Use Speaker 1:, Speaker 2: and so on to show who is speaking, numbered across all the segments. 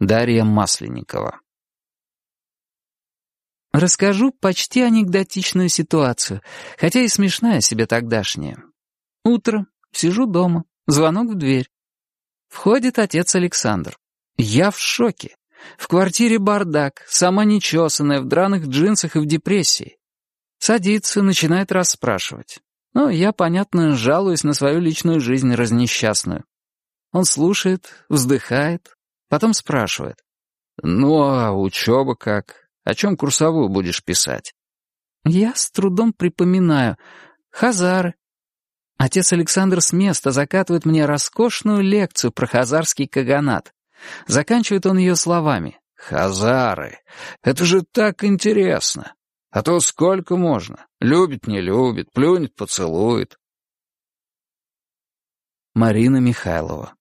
Speaker 1: Дарья Масленникова.
Speaker 2: Расскажу почти анекдотичную ситуацию, хотя и смешная себе тогдашняя. Утро, сижу дома, звонок в дверь. Входит отец Александр. Я в шоке. В квартире бардак, сама нечесанная, в драных джинсах и в депрессии. Садится, начинает расспрашивать. Ну, я, понятно, жалуюсь на свою личную жизнь разнесчастную. Он слушает, вздыхает, потом спрашивает.
Speaker 1: «Ну, а учеба как? О чем курсовую будешь писать?»
Speaker 2: Я с трудом припоминаю. Хазары. Отец Александр с места закатывает мне роскошную лекцию про хазарский каганат. Заканчивает он ее словами.
Speaker 1: «Хазары! Это же так интересно! А то сколько можно? Любит, не любит, плюнет, поцелует».
Speaker 2: Марина Михайлова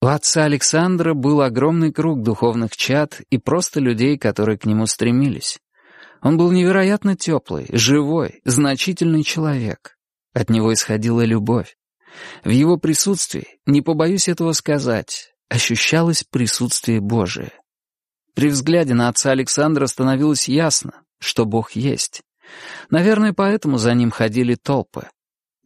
Speaker 2: У отца Александра был огромный круг духовных чад и просто людей, которые к нему стремились. Он был невероятно теплый, живой, значительный человек. От него исходила любовь. В его присутствии, не побоюсь этого сказать, ощущалось присутствие Божие. При взгляде на отца Александра становилось ясно, что Бог есть. Наверное, поэтому за ним ходили толпы.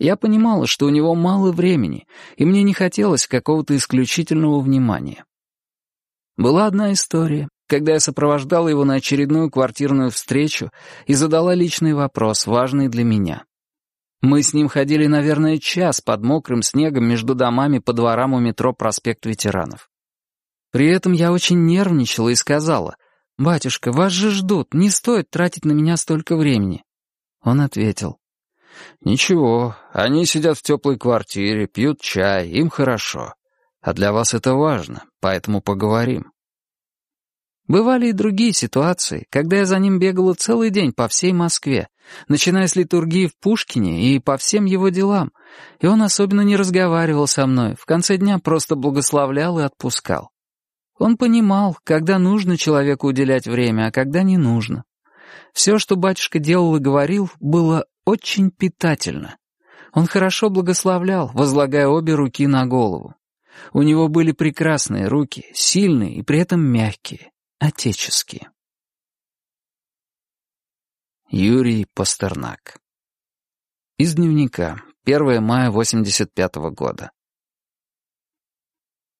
Speaker 2: Я понимала, что у него мало времени, и мне не хотелось какого-то исключительного внимания. Была одна история, когда я сопровождала его на очередную квартирную встречу и задала личный вопрос, важный для меня. Мы с ним ходили, наверное, час под мокрым снегом между домами по дворам у метро «Проспект ветеранов». При этом я очень нервничала и сказала, «Батюшка, вас же ждут, не стоит тратить на меня столько времени». Он ответил,
Speaker 1: «Ничего, они сидят в теплой квартире, пьют чай, им хорошо. А для вас это важно, поэтому поговорим».
Speaker 2: Бывали и другие ситуации, когда я за ним бегала целый день по всей Москве, начиная с литургии в Пушкине и по всем его делам, и он особенно не разговаривал со мной, в конце дня просто благословлял и отпускал. Он понимал, когда нужно человеку уделять время, а когда не нужно. Все, что батюшка делал и говорил, было очень питательно. Он хорошо благословлял, возлагая обе руки на голову. У него были прекрасные руки, сильные и при этом мягкие, отеческие.
Speaker 1: Юрий Пастернак. Из дневника. 1 мая 85 -го года.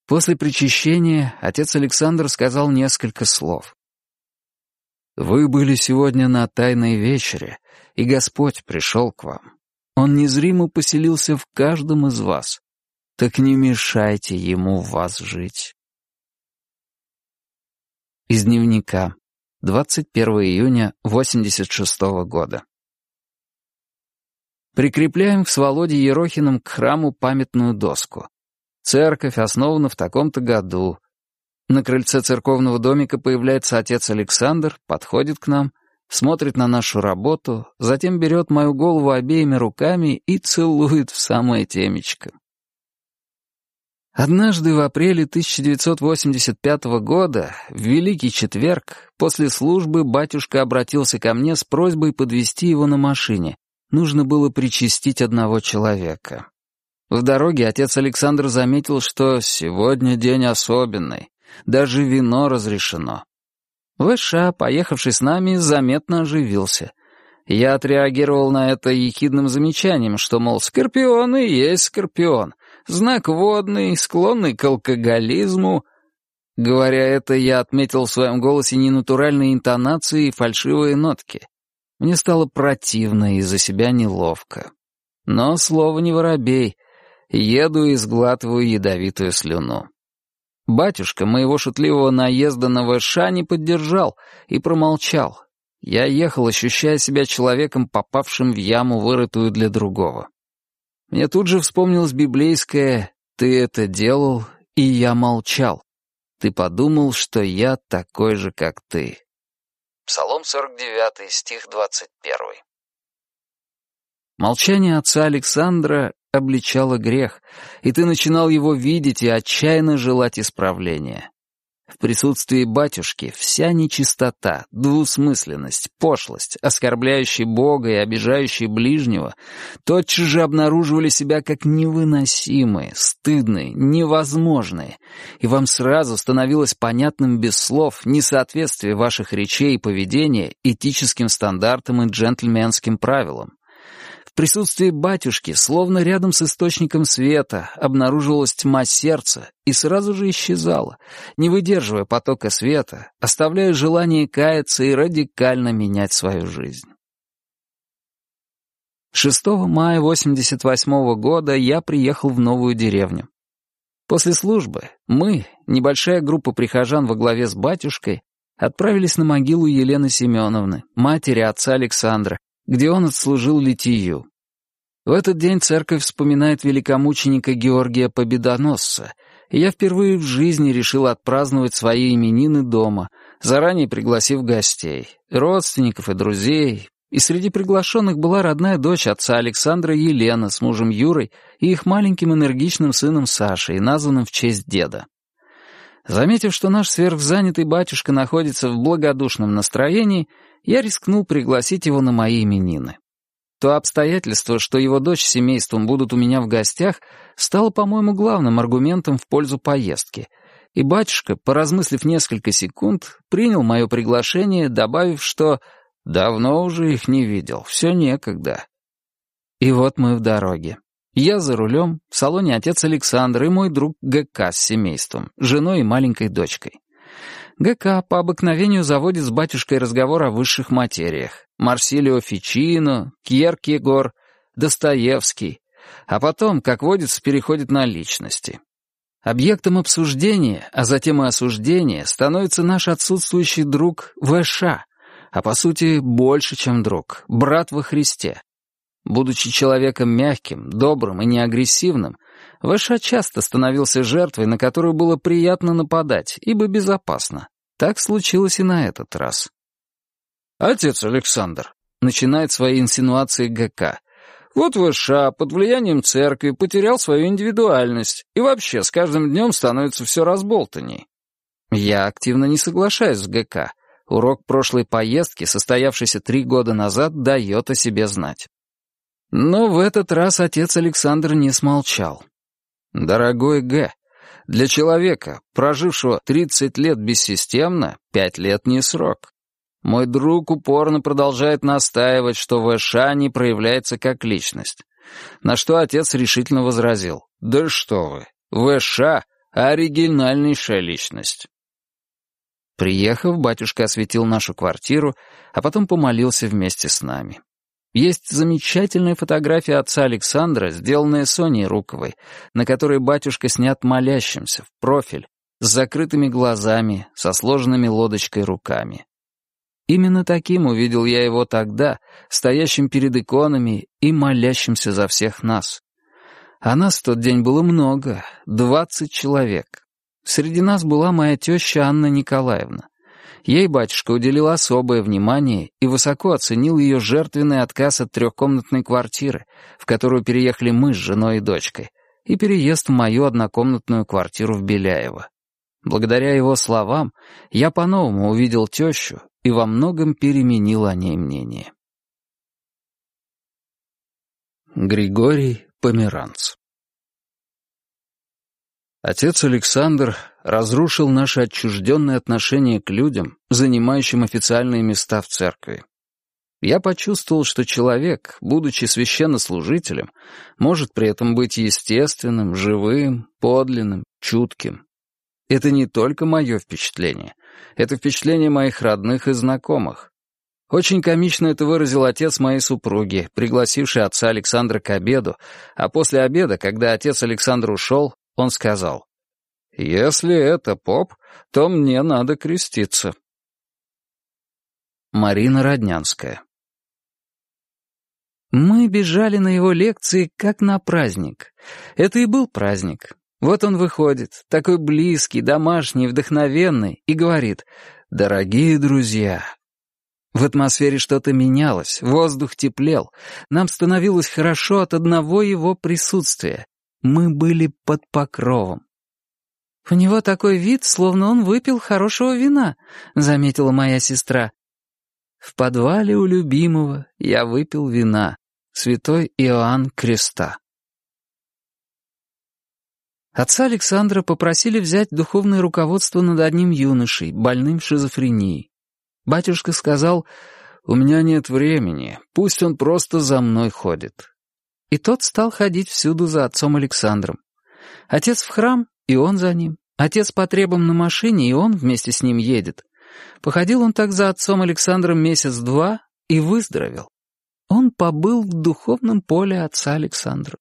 Speaker 2: После причащения отец Александр сказал несколько слов.
Speaker 1: «Вы были сегодня на Тайной вечере, и Господь пришел к вам. Он незримо поселился в каждом из вас. Так не мешайте Ему в вас жить».
Speaker 2: Из дневника. 21 июня 86 -го года. Прикрепляем с Володей Ерохиным к храму памятную доску. Церковь основана в таком-то году. На крыльце церковного домика появляется отец Александр, подходит к нам, смотрит на нашу работу, затем берет мою голову обеими руками и целует в самое темечко. Однажды в апреле 1985 года, в Великий Четверг, после службы батюшка обратился ко мне с просьбой подвести его на машине. Нужно было причастить одного человека. В дороге отец Александр заметил, что сегодня день особенный, даже вино разрешено. Выша, поехавший с нами, заметно оживился. Я отреагировал на это ехидным замечанием, что, мол, скорпион и есть скорпион, знак водный, склонный к алкоголизму. Говоря это, я отметил в своем голосе ненатуральные интонации и фальшивые нотки. Мне стало противно и за себя неловко. Но слово не воробей. Еду и сглатываю ядовитую слюну. Батюшка моего шутливого наезда на ВШ не поддержал и промолчал. Я ехал, ощущая себя человеком, попавшим в яму, вырытую для другого. Мне тут же вспомнилось библейское «Ты это делал, и я молчал. Ты подумал, что я такой же, как ты». Псалом 49, стих 21. Молчание отца Александра обличало грех, и ты начинал его видеть и отчаянно желать исправления.
Speaker 1: В присутствии батюшки вся нечистота, двусмысленность, пошлость, оскорбляющие Бога и обижающие ближнего, тотчас же обнаруживали себя как невыносимые, стыдные, невозможные, и вам сразу становилось понятным без слов несоответствие ваших речей и поведения этическим стандартам и джентльменским правилам. В присутствии батюшки, словно рядом с источником света, обнаруживалась тьма сердца и сразу же исчезала, не выдерживая потока света, оставляя желание каяться и радикально менять свою жизнь. 6 мая 88 года я приехал в новую деревню. После службы мы, небольшая группа прихожан во главе с батюшкой, отправились на могилу Елены Семеновны, матери отца Александра, где он отслужил литию. В этот день церковь вспоминает великомученика Георгия Победоносца, и я впервые в жизни решил отпраздновать свои именины дома, заранее пригласив гостей, родственников и друзей, и среди приглашенных была родная дочь отца Александра Елена с мужем Юрой и их маленьким энергичным сыном Сашей, названным в честь деда. Заметив, что наш сверхзанятый батюшка находится в благодушном настроении, я рискнул пригласить его на мои именины. То обстоятельство, что его дочь с семейством будут у меня в гостях, стало, по-моему, главным аргументом в пользу поездки. И батюшка, поразмыслив несколько секунд, принял мое приглашение, добавив, что «давно уже их не видел, все некогда». И вот мы в дороге. Я за рулем, в салоне отец Александр и мой друг ГК с семейством, женой и маленькой дочкой. ГК по обыкновению заводит с батюшкой разговор о высших материях. Марсилио Фичино, Кьеркегор, Достоевский. А потом, как водится, переходит на личности. Объектом обсуждения, а затем и осуждения, становится наш отсутствующий друг ВШ, а по сути больше, чем друг, брат во Христе. Будучи человеком мягким, добрым и неагрессивным, Вэша часто становился жертвой, на которую было приятно нападать, ибо безопасно. Так случилось и на этот раз. «Отец Александр», — начинает свои инсинуации ГК, «вот Вэша под влиянием церкви потерял свою индивидуальность и вообще с каждым днем становится все разболтанней». Я активно не соглашаюсь с ГК. Урок прошлой поездки, состоявшийся три года назад, дает о себе знать. Но в этот раз отец Александр не смолчал. Дорогой Г, для человека, прожившего 30 лет бессистемно, 5 лет не срок. Мой друг упорно продолжает настаивать, что ВШ не проявляется как личность. На что отец решительно возразил. «Да что вы, ВШ — оригинальнейшая личность». Приехав, батюшка осветил нашу квартиру, а потом помолился вместе с нами. Есть замечательная фотография отца Александра, сделанная Соней Руковой, на которой батюшка снят молящимся, в профиль, с закрытыми глазами, со сложенными лодочкой руками. Именно таким увидел я его тогда, стоящим перед иконами и молящимся за всех нас. А нас в тот день было много, двадцать человек. Среди нас была моя теща Анна Николаевна. Ей батюшка уделил особое внимание и высоко оценил ее жертвенный отказ от трехкомнатной квартиры, в которую переехали мы с женой и дочкой, и переезд в мою однокомнатную квартиру в Беляево. Благодаря его словам я по-новому увидел тещу и во многом переменил о ней мнение. Григорий Померанц Отец Александр разрушил наши отчужденные отношения к людям, занимающим официальные места в церкви. Я почувствовал, что человек, будучи священнослужителем, может при этом быть естественным, живым, подлинным, чутким. Это не только мое впечатление, это впечатление моих родных и знакомых. Очень комично это выразил отец моей супруги, пригласивший отца Александра к обеду, а после обеда, когда отец Александр ушел, он сказал, «Если это поп, то мне надо креститься». Марина Роднянская Мы бежали на его лекции, как на праздник. Это и был праздник. Вот он выходит, такой близкий, домашний, вдохновенный, и говорит «Дорогие друзья». В атмосфере что-то менялось, воздух теплел, нам становилось хорошо от одного его присутствия, мы были под покровом.
Speaker 2: «У него такой вид, словно он выпил хорошего вина», — заметила моя сестра. В подвале у любимого я выпил вина. Святой Иоанн Креста. Отца Александра попросили взять духовное руководство над одним юношей, больным шизофренией. Батюшка сказал, «У меня нет времени, пусть он просто за мной ходит». И тот стал ходить всюду за отцом Александром. Отец в храм, и он за ним. Отец по требам на машине, и он вместе с ним едет. Походил он так за отцом Александром месяц-два и выздоровел. Он побыл в духовном поле отца Александра.